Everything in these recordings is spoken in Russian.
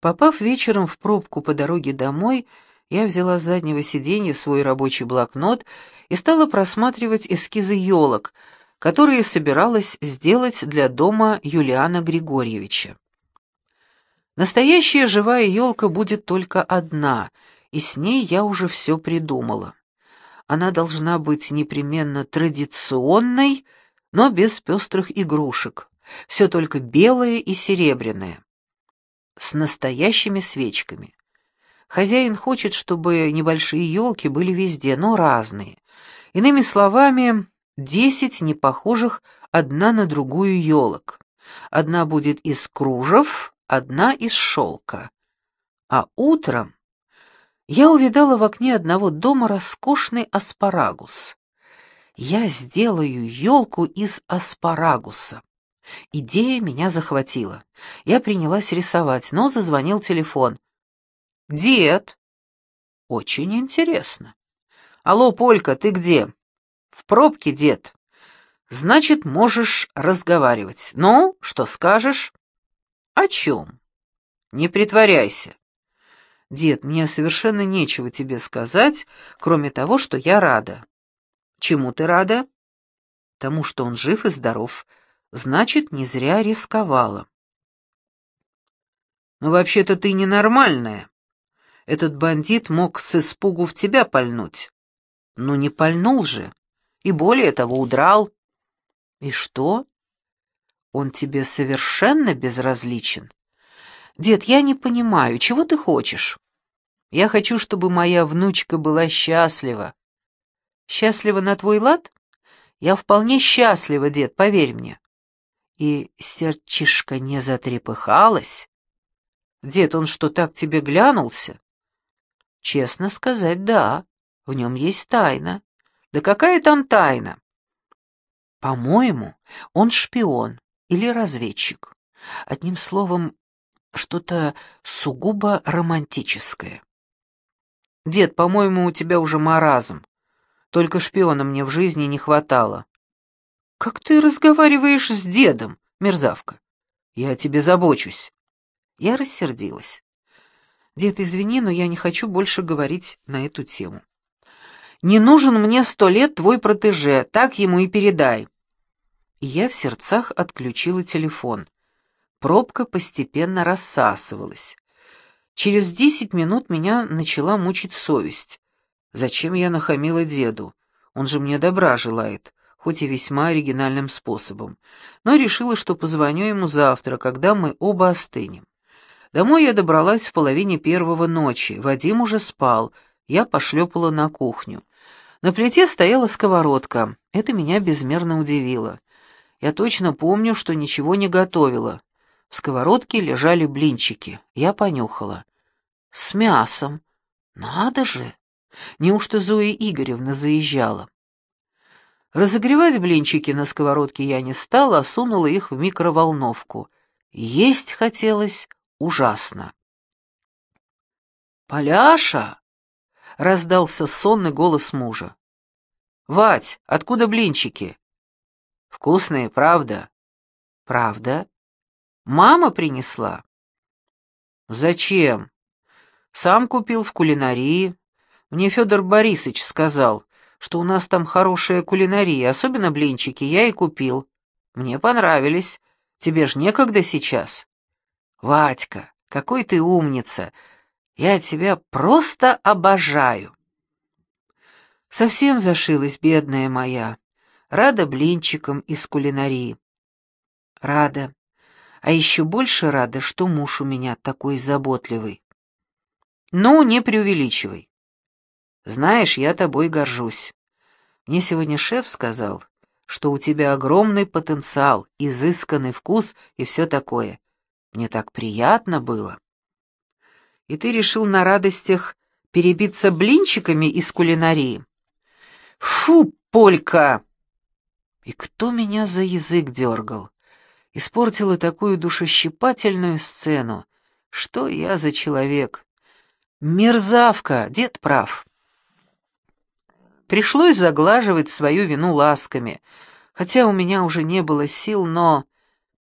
Попав вечером в пробку по дороге домой, я взяла с заднего сиденья свой рабочий блокнот и стала просматривать эскизы елок, которые собиралась сделать для дома Юлиана Григорьевича. Настоящая живая елка будет только одна, и с ней я уже все придумала. Она должна быть непременно традиционной, но без пестрых игрушек, все только белое и серебряное, с настоящими свечками. Хозяин хочет, чтобы небольшие елки были везде, но разные. Иными словами, десять непохожих одна на другую елок. Одна будет из кружев, одна из шелка. А утром я увидала в окне одного дома роскошный аспарагус. Я сделаю елку из аспарагуса. Идея меня захватила. Я принялась рисовать, но зазвонил телефон. «Дед!» «Очень интересно». «Алло, Полька, ты где?» «В пробке, дед». «Значит, можешь разговаривать. Ну, что скажешь?» «О чем?» «Не притворяйся». «Дед, мне совершенно нечего тебе сказать, кроме того, что я рада». «Чему ты рада?» «Тому, что он жив и здоров. Значит, не зря рисковала». «Но вообще-то ты ненормальная. Этот бандит мог с испугу в тебя пальнуть. Ну не пальнул же. И более того, удрал. И что? Он тебе совершенно безразличен? Дед, я не понимаю, чего ты хочешь? Я хочу, чтобы моя внучка была счастлива. Счастлива на твой лад? Я вполне счастлива, дед, поверь мне. И сердчишка не затрепыхалась? Дед, он что, так тебе глянулся? Честно сказать, да, в нем есть тайна. Да какая там тайна? По-моему, он шпион или разведчик. Одним словом, что-то сугубо романтическое. Дед, по-моему, у тебя уже маразм. Только шпиона мне в жизни не хватало. Как ты разговариваешь с дедом, мерзавка? Я о тебе забочусь. Я рассердилась. Дед, извини, но я не хочу больше говорить на эту тему. Не нужен мне сто лет твой протеже, так ему и передай. И я в сердцах отключила телефон. Пробка постепенно рассасывалась. Через десять минут меня начала мучить совесть. Зачем я нахамила деду? Он же мне добра желает, хоть и весьма оригинальным способом. Но решила, что позвоню ему завтра, когда мы оба остынем. Домой я добралась в половине первого ночи. Вадим уже спал. Я пошлепала на кухню. На плите стояла сковородка. Это меня безмерно удивило. Я точно помню, что ничего не готовила. В сковородке лежали блинчики. Я понюхала. С мясом. Надо же! Неужто Зоя Игоревна заезжала? Разогревать блинчики на сковородке я не стала, а сунула их в микроволновку. Есть хотелось ужасно. «Поляша!» — раздался сонный голос мужа. «Вать, откуда блинчики?» «Вкусные, правда?» «Правда?» «Мама принесла?» «Зачем?» «Сам купил в кулинарии. Мне Федор Борисович сказал, что у нас там хорошая кулинария, особенно блинчики, я и купил. Мне понравились. Тебе ж некогда сейчас». Вадька, какой ты умница! Я тебя просто обожаю!» Совсем зашилась, бедная моя. Рада блинчикам из кулинарии. Рада. А еще больше рада, что муж у меня такой заботливый. Ну, не преувеличивай. Знаешь, я тобой горжусь. Мне сегодня шеф сказал, что у тебя огромный потенциал, изысканный вкус и все такое. Мне так приятно было. И ты решил на радостях перебиться блинчиками из кулинарии? Фу, Полька! И кто меня за язык дергал? Испортила такую душещипательную сцену. Что я за человек? Мерзавка, дед прав. Пришлось заглаживать свою вину ласками, хотя у меня уже не было сил, но...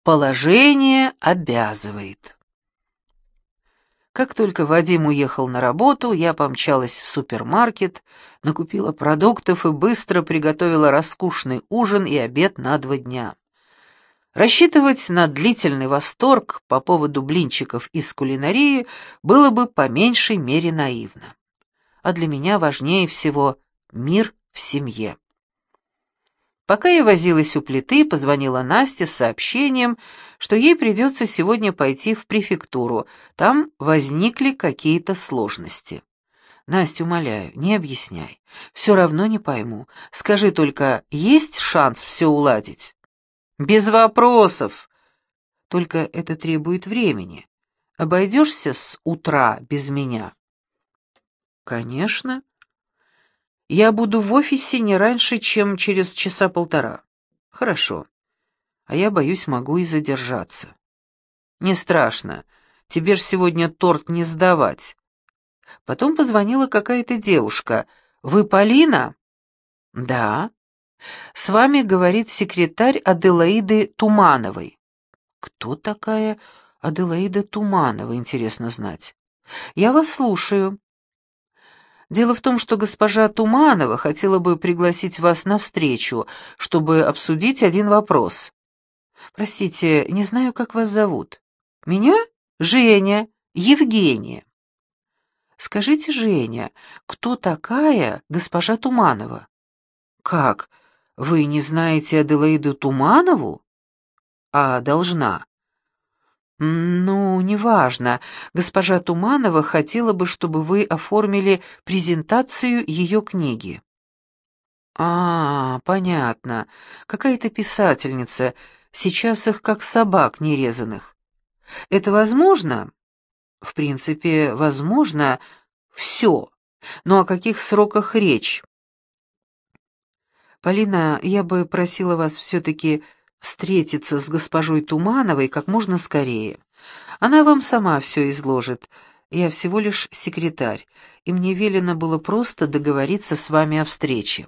Положение обязывает. Как только Вадим уехал на работу, я помчалась в супермаркет, накупила продуктов и быстро приготовила роскошный ужин и обед на два дня. Рассчитывать на длительный восторг по поводу блинчиков из кулинарии было бы по меньшей мере наивно. А для меня важнее всего мир в семье. Пока я возилась у плиты, позвонила Настя с сообщением, что ей придется сегодня пойти в префектуру, там возникли какие-то сложности. Настя, умоляю, не объясняй. Все равно не пойму. Скажи только, есть шанс все уладить? Без вопросов. Только это требует времени. Обойдешься с утра без меня? Конечно. Я буду в офисе не раньше, чем через часа полтора. Хорошо. А я, боюсь, могу и задержаться. Не страшно. Тебе ж сегодня торт не сдавать. Потом позвонила какая-то девушка. Вы Полина? Да. С вами говорит секретарь Аделаиды Тумановой. Кто такая Аделаида Туманова, интересно знать. Я вас слушаю. Дело в том, что госпожа Туманова хотела бы пригласить вас на встречу, чтобы обсудить один вопрос. Простите, не знаю, как вас зовут. Меня? Женя. Евгения. Скажите, Женя, кто такая госпожа Туманова? Как? Вы не знаете Аделаиду Туманову? А должна. «Ну, неважно. Госпожа Туманова хотела бы, чтобы вы оформили презентацию ее книги». «А, понятно. Какая-то писательница. Сейчас их как собак нерезанных. Это возможно?» «В принципе, возможно. Все. Но о каких сроках речь?» «Полина, я бы просила вас все-таки встретиться с госпожой Тумановой как можно скорее. Она вам сама все изложит. Я всего лишь секретарь, и мне велено было просто договориться с вами о встрече.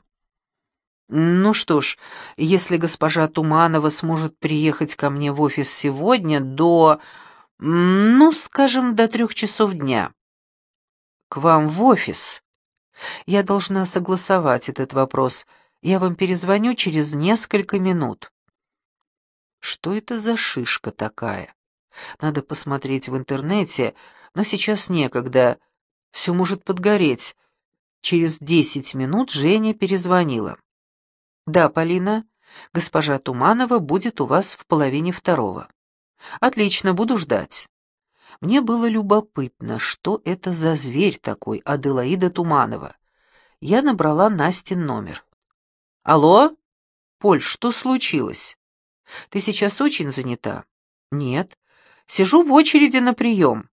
Ну что ж, если госпожа Туманова сможет приехать ко мне в офис сегодня до, ну, скажем, до трех часов дня. К вам в офис? Я должна согласовать этот вопрос. Я вам перезвоню через несколько минут. Что это за шишка такая? Надо посмотреть в интернете, но сейчас некогда. Все может подгореть. Через десять минут Женя перезвонила. «Да, Полина, госпожа Туманова будет у вас в половине второго». «Отлично, буду ждать». Мне было любопытно, что это за зверь такой, Аделаида Туманова. Я набрала Настин номер. «Алло? Поль, что случилось?» Ты сейчас очень занята? Нет. Сижу в очереди на прием.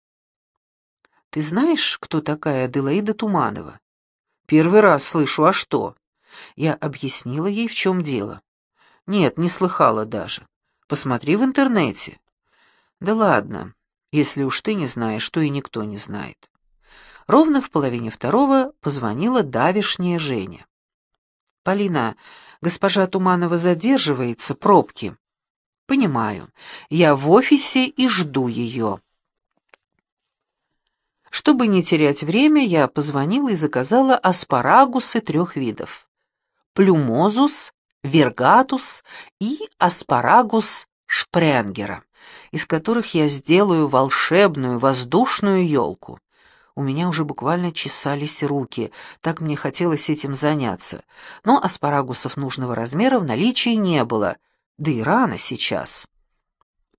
Ты знаешь, кто такая Аделаида Туманова? Первый раз слышу, а что? Я объяснила ей, в чем дело. Нет, не слыхала даже. Посмотри в интернете. Да ладно, если уж ты не знаешь, то и никто не знает. Ровно в половине второго позвонила давишняя Женя. «Полина, госпожа Туманова задерживается, пробки». «Понимаю. Я в офисе и жду ее». Чтобы не терять время, я позвонила и заказала аспарагусы трех видов. Плюмозус, вергатус и аспарагус шпренгера, из которых я сделаю волшебную воздушную елку. У меня уже буквально чесались руки, так мне хотелось этим заняться. Но аспарагусов нужного размера в наличии не было — да и рано сейчас.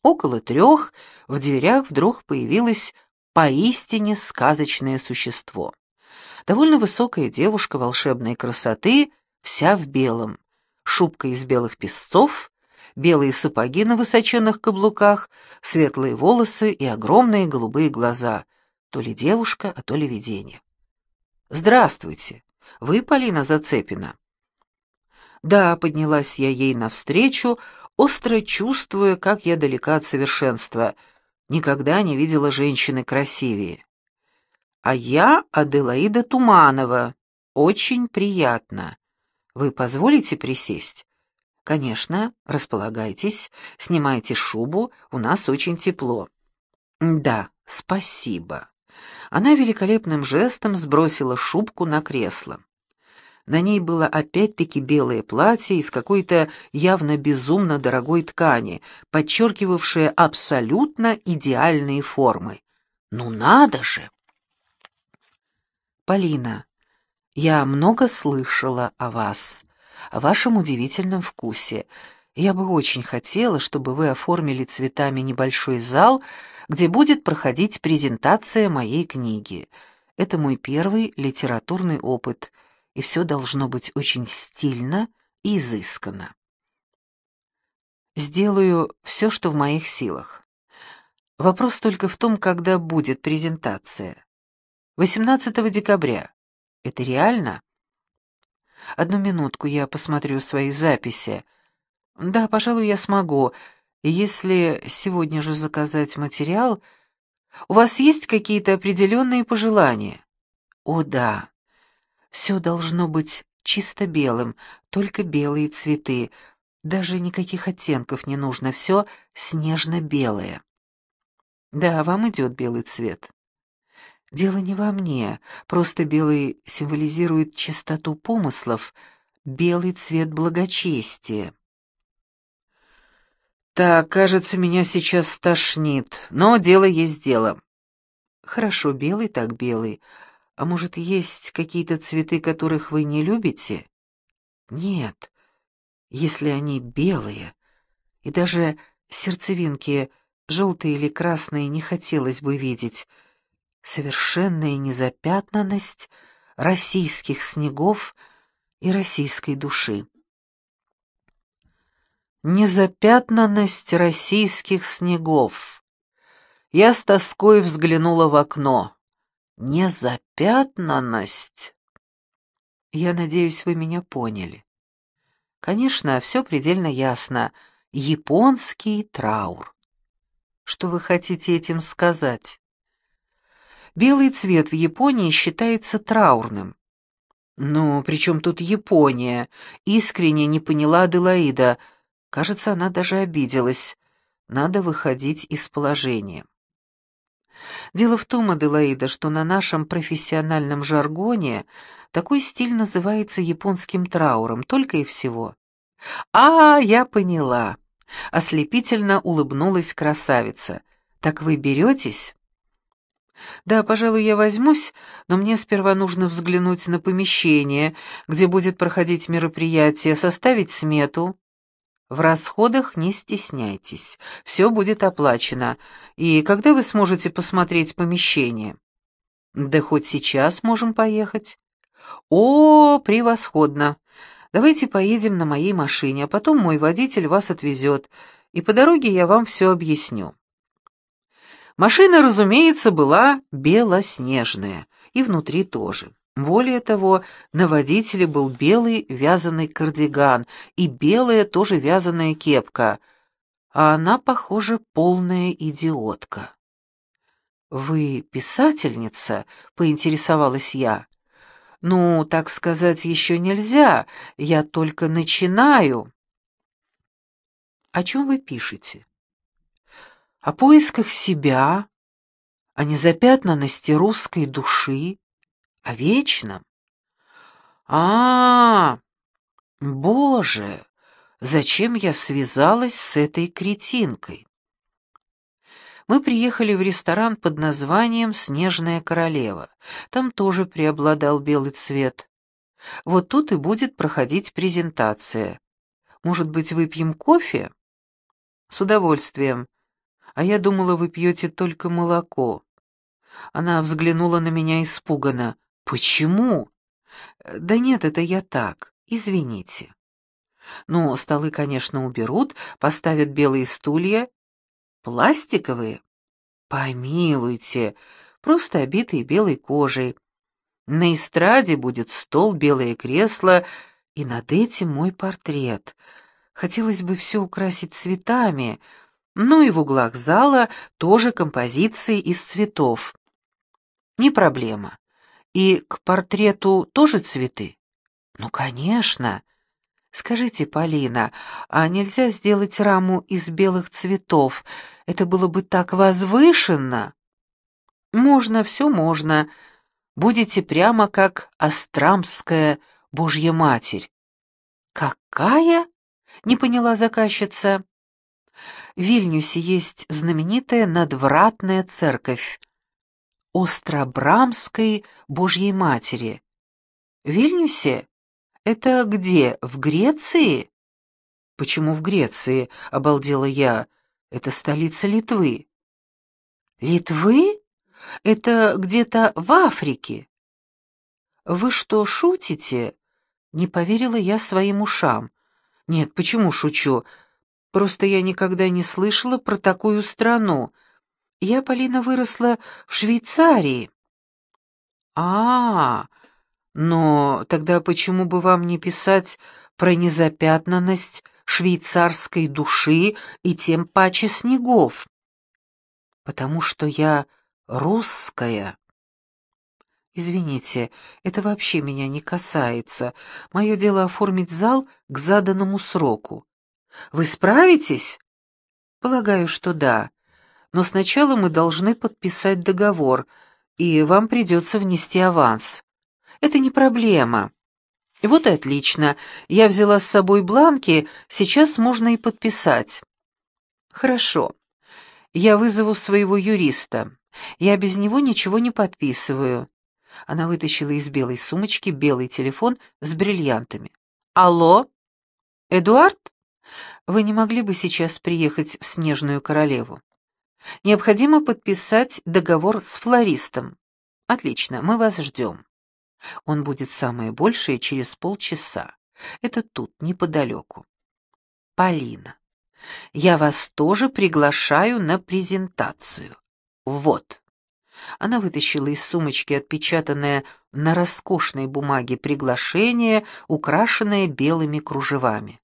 Около трех в дверях вдруг появилось поистине сказочное существо. Довольно высокая девушка волшебной красоты, вся в белом, шубка из белых песцов, белые сапоги на высоченных каблуках, светлые волосы и огромные голубые глаза, то ли девушка, а то ли видение. «Здравствуйте! Вы Полина Зацепина?» Да, поднялась я ей навстречу, остро чувствуя, как я далека от совершенства. Никогда не видела женщины красивее. А я Аделаида Туманова. Очень приятно. Вы позволите присесть? Конечно, располагайтесь, снимайте шубу, у нас очень тепло. Да, спасибо. Она великолепным жестом сбросила шубку на кресло. На ней было опять-таки белое платье из какой-то явно безумно дорогой ткани, подчеркивавшее абсолютно идеальные формы. Ну надо же! Полина, я много слышала о вас, о вашем удивительном вкусе. Я бы очень хотела, чтобы вы оформили цветами небольшой зал, где будет проходить презентация моей книги. Это мой первый литературный опыт, и все должно быть очень стильно и изысканно. Сделаю все, что в моих силах. Вопрос только в том, когда будет презентация. 18 декабря. Это реально? Одну минутку, я посмотрю свои записи. Да, пожалуй, я смогу. Если сегодня же заказать материал... У вас есть какие-то определенные пожелания? О, да. Все должно быть чисто белым, только белые цветы. Даже никаких оттенков не нужно, все снежно-белое. Да, вам идет белый цвет. Дело не во мне, просто белый символизирует чистоту помыслов, белый цвет благочестия. Так, кажется, меня сейчас стошнит, но дело есть дело. Хорошо, белый так белый. А может, есть какие-то цветы, которых вы не любите? Нет, если они белые, и даже сердцевинки желтые или красные не хотелось бы видеть — совершенная незапятнанность российских снегов и российской души. Незапятнанность российских снегов. Я с тоской взглянула в окно. Незапятнанность. Я надеюсь, вы меня поняли. Конечно, все предельно ясно. Японский траур. Что вы хотите этим сказать? Белый цвет в Японии считается траурным. «Ну, при чем тут Япония?» — искренне не поняла Аделаида. Кажется, она даже обиделась. Надо выходить из положения. Дело в том, Аделаида, что на нашем профессиональном жаргоне такой стиль называется японским трауром, только и всего. «А, я поняла!» — ослепительно улыбнулась красавица. «Так вы беретесь?» Да, пожалуй, я возьмусь, но мне сперва нужно взглянуть на помещение, где будет проходить мероприятие, составить смету. В расходах не стесняйтесь, все будет оплачено. И когда вы сможете посмотреть помещение? Да хоть сейчас можем поехать. О, превосходно! Давайте поедем на моей машине, а потом мой водитель вас отвезет, и по дороге я вам все объясню. Машина, разумеется, была белоснежная, и внутри тоже. Более того, на водителе был белый вязаный кардиган и белая тоже вязаная кепка, а она, похоже, полная идиотка. «Вы писательница?» — поинтересовалась я. «Ну, так сказать, еще нельзя, я только начинаю». «О чем вы пишете?» о поисках себя, о незапятнанности русской души, о вечном. А, -а, -а боже, зачем я связалась с этой кретинкой? Мы приехали в ресторан под названием «Снежная королева». Там тоже преобладал белый цвет. Вот тут и будет проходить презентация. Может быть, выпьем кофе? С удовольствием. А я думала, вы пьете только молоко. Она взглянула на меня испуганно. Почему? Да нет, это я так. Извините. Ну, столы, конечно, уберут, поставят белые стулья. Пластиковые? Помилуйте, просто обитые белой кожей. На эстраде будет стол, белое кресло, и над этим мой портрет. Хотелось бы все украсить цветами, ну и в углах зала тоже композиции из цветов. Не проблема. И к портрету тоже цветы? Ну, конечно. Скажите, Полина, а нельзя сделать раму из белых цветов? Это было бы так возвышенно. Можно, все можно. Будете прямо как Острамская Божья Матерь. Какая? Не поняла заказчица. В Вильнюсе есть знаменитая надвратная церковь Остробрамской Божьей Матери. Вильнюсе? Это где, в Греции? Почему в Греции? Обалдела я. Это столица Литвы. Литвы? Это где-то в Африке. Вы что, шутите? Не поверила я своим ушам. Нет, почему шучу? Просто я никогда не слышала про такую страну. Я, Полина, выросла в Швейцарии. А, -а, -а но тогда почему бы вам не писать про незапятнанность швейцарской души и тем паче снегов? Потому что я русская. Извините, это вообще меня не касается. Мое дело оформить зал к заданному сроку. Вы справитесь? Полагаю, что да. Но сначала мы должны подписать договор, и вам придется внести аванс. Это не проблема. Вот и отлично. Я взяла с собой бланки, сейчас можно и подписать. Хорошо. Я вызову своего юриста. Я без него ничего не подписываю. Она вытащила из белой сумочки белый телефон с бриллиантами. Алло? Эдуард? Вы не могли бы сейчас приехать в Снежную Королеву? Необходимо подписать договор с флористом. Отлично, мы вас ждем. Он будет самое большее через полчаса. Это тут, неподалеку. Полина, я вас тоже приглашаю на презентацию. Вот. Она вытащила из сумочки отпечатанное на роскошной бумаге приглашение, украшенное белыми кружевами.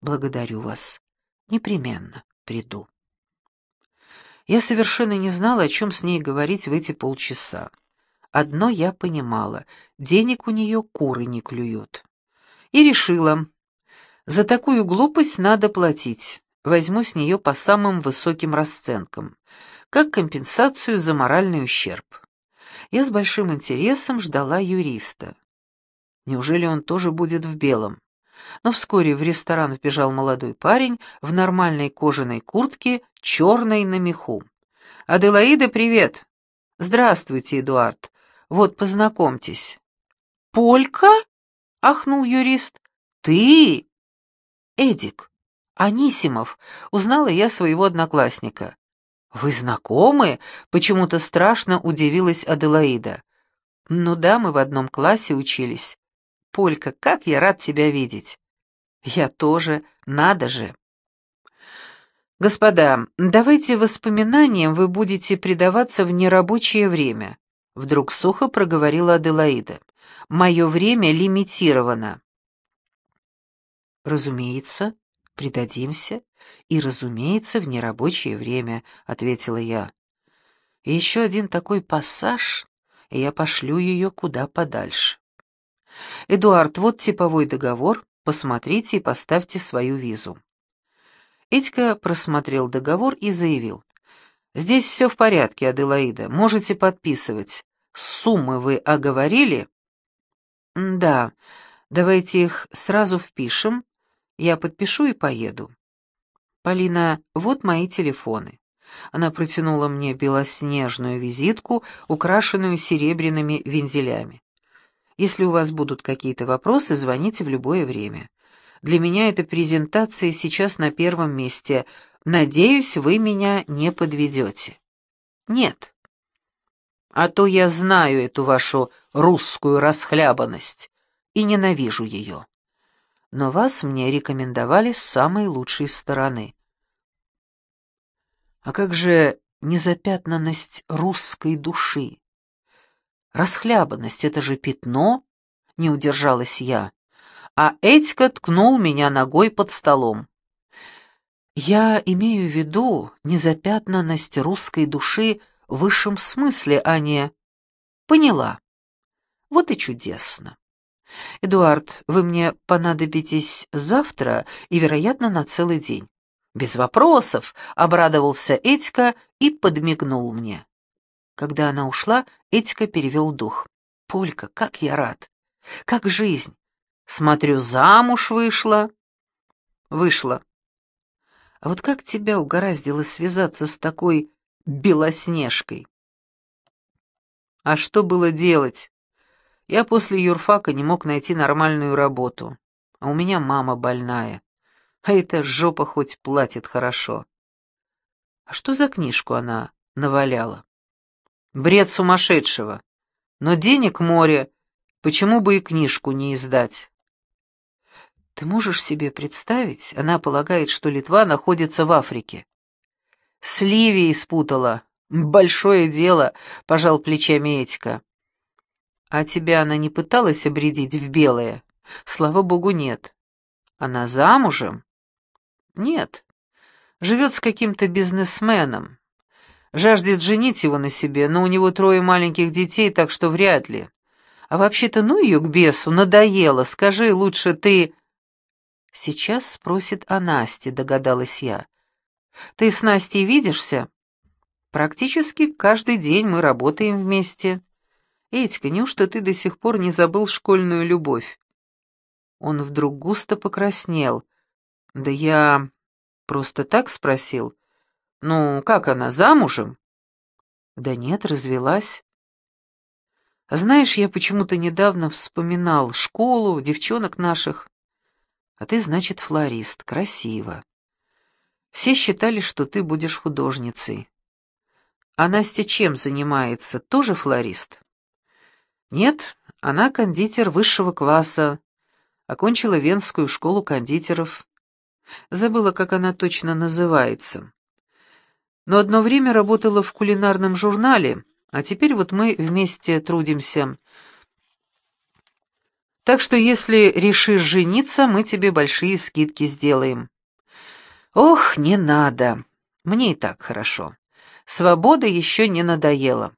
Благодарю вас. Непременно приду. Я совершенно не знала, о чем с ней говорить в эти полчаса. Одно я понимала — денег у нее куры не клюют. И решила, за такую глупость надо платить. Возьму с нее по самым высоким расценкам, как компенсацию за моральный ущерб. Я с большим интересом ждала юриста. Неужели он тоже будет в белом? Но вскоре в ресторан вбежал молодой парень в нормальной кожаной куртке, черной на меху. «Аделаида, привет!» «Здравствуйте, Эдуард. Вот, познакомьтесь». «Полька?» — ахнул юрист. «Ты?» «Эдик, Анисимов», — узнала я своего одноклассника. «Вы знакомы?» — почему-то страшно удивилась Аделаида. «Ну да, мы в одном классе учились. Полька, как я рад тебя видеть!» «Я тоже, надо же!» «Господа, давайте воспоминаниям вы будете предаваться в нерабочее время», — вдруг сухо проговорила Аделаида. «Мое время лимитировано». «Разумеется, предадимся, и, разумеется, в нерабочее время», — ответила я. «Еще один такой пассаж, и я пошлю ее куда подальше». «Эдуард, вот типовой договор, посмотрите и поставьте свою визу». Этька просмотрел договор и заявил. «Здесь все в порядке, Аделаида, можете подписывать. Суммы вы оговорили?» «Да, давайте их сразу впишем. Я подпишу и поеду». «Полина, вот мои телефоны». Она протянула мне белоснежную визитку, украшенную серебряными вензелями. «Если у вас будут какие-то вопросы, звоните в любое время. Для меня эта презентация сейчас на первом месте. Надеюсь, вы меня не подведете. Нет. А то я знаю эту вашу русскую расхлябанность и ненавижу ее. Но вас мне рекомендовали с самой лучшей стороны. А как же незапятнанность русской души? Расхлябанность — это же пятно, не удержалась я а Этька ткнул меня ногой под столом. Я имею в виду незапятнанность русской души в высшем смысле, а не... Поняла. Вот и чудесно. Эдуард, вы мне понадобитесь завтра и, вероятно, на целый день. Без вопросов, обрадовался Этька и подмигнул мне. Когда она ушла, Этика перевел дух. «Полька, как я рад! Как жизнь! Смотрю, замуж вышла!» «Вышла. А вот как тебя угораздило связаться с такой белоснежкой?» «А что было делать? Я после юрфака не мог найти нормальную работу, а у меня мама больная, а эта жопа хоть платит хорошо». «А что за книжку она наваляла?» Бред сумасшедшего. Но денег море, почему бы и книжку не издать? Ты можешь себе представить, она полагает, что Литва находится в Африке. С Ливией спутала. Большое дело, пожал плечами Этика. А тебя она не пыталась обредить в белое? Слава богу, нет. Она замужем? Нет. Живет с каким-то бизнесменом. Жаждет женить его на себе, но у него трое маленьких детей, так что вряд ли. А вообще-то ну ее к бесу, надоело, скажи лучше ты...» «Сейчас спросит о Насте», — догадалась я. «Ты с Настей видишься?» «Практически каждый день мы работаем вместе». «Этька, неужто ты до сих пор не забыл школьную любовь?» Он вдруг густо покраснел. «Да я просто так спросил. «Ну, как она, замужем?» «Да нет, развелась». «Знаешь, я почему-то недавно вспоминал школу, девчонок наших. А ты, значит, флорист, красиво. Все считали, что ты будешь художницей. А Настя чем занимается? Тоже флорист?» «Нет, она кондитер высшего класса. Окончила Венскую школу кондитеров. Забыла, как она точно называется но одно время работала в кулинарном журнале, а теперь вот мы вместе трудимся. Так что если решишь жениться, мы тебе большие скидки сделаем. Ох, не надо. Мне и так хорошо. Свобода еще не надоела.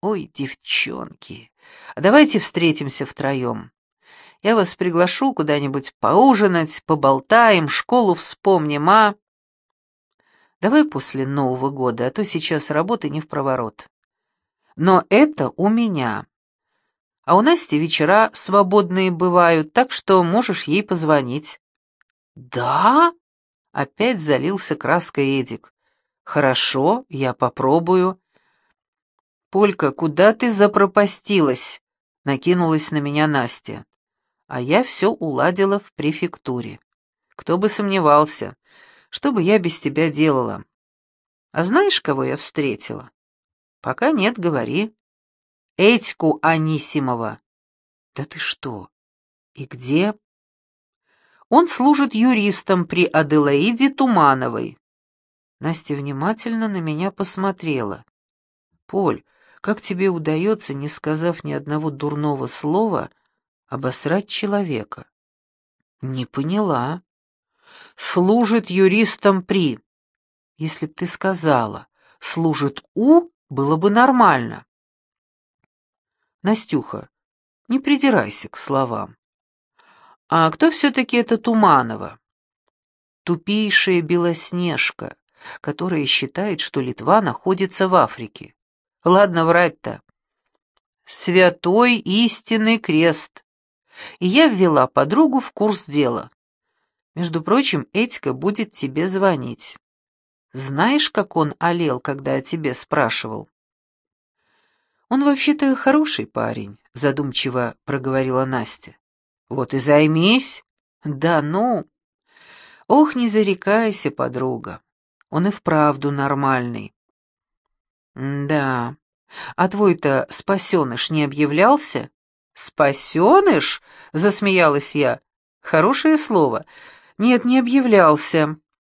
Ой, девчонки, давайте встретимся втроем. Я вас приглашу куда-нибудь поужинать, поболтаем, школу вспомним, а... Давай после Нового года, а то сейчас работы не в проворот. Но это у меня. А у Насти вечера свободные бывают, так что можешь ей позвонить». «Да?» — опять залился краской Эдик. «Хорошо, я попробую». «Полька, куда ты запропастилась?» — накинулась на меня Настя. А я все уладила в префектуре. Кто бы сомневался, что бы я без тебя делала? А знаешь, кого я встретила? Пока нет, говори. Этьку Анисимова. Да ты что? И где? Он служит юристом при Аделаиде Тумановой. Настя внимательно на меня посмотрела. Поль, как тебе удается, не сказав ни одного дурного слова, обосрать человека? Не поняла служит юристом при. Если б ты сказала, служит у, было бы нормально. Настюха, не придирайся к словам. А кто все-таки это Туманова? Тупейшая Белоснежка, которая считает, что Литва находится в Африке. Ладно врать-то. Святой истинный крест. И я ввела подругу в курс дела. Между прочим, Этика будет тебе звонить. Знаешь, как он олел, когда о тебе спрашивал?» «Он вообще-то хороший парень», — задумчиво проговорила Настя. «Вот и займись». «Да ну...» «Ох, не зарекайся, подруга. Он и вправду нормальный». «Да. А твой-то спасеныш не объявлялся?» «Спасеныш?» — засмеялась я. «Хорошее слово. Нет, не объявлялся.